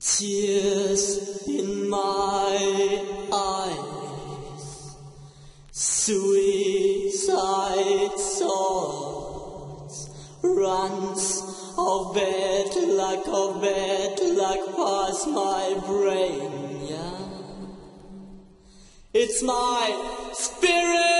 Tears in my eyes, suicide thoughts, runs of bed, like of bed, like past my brain, yeah. It's my spirit!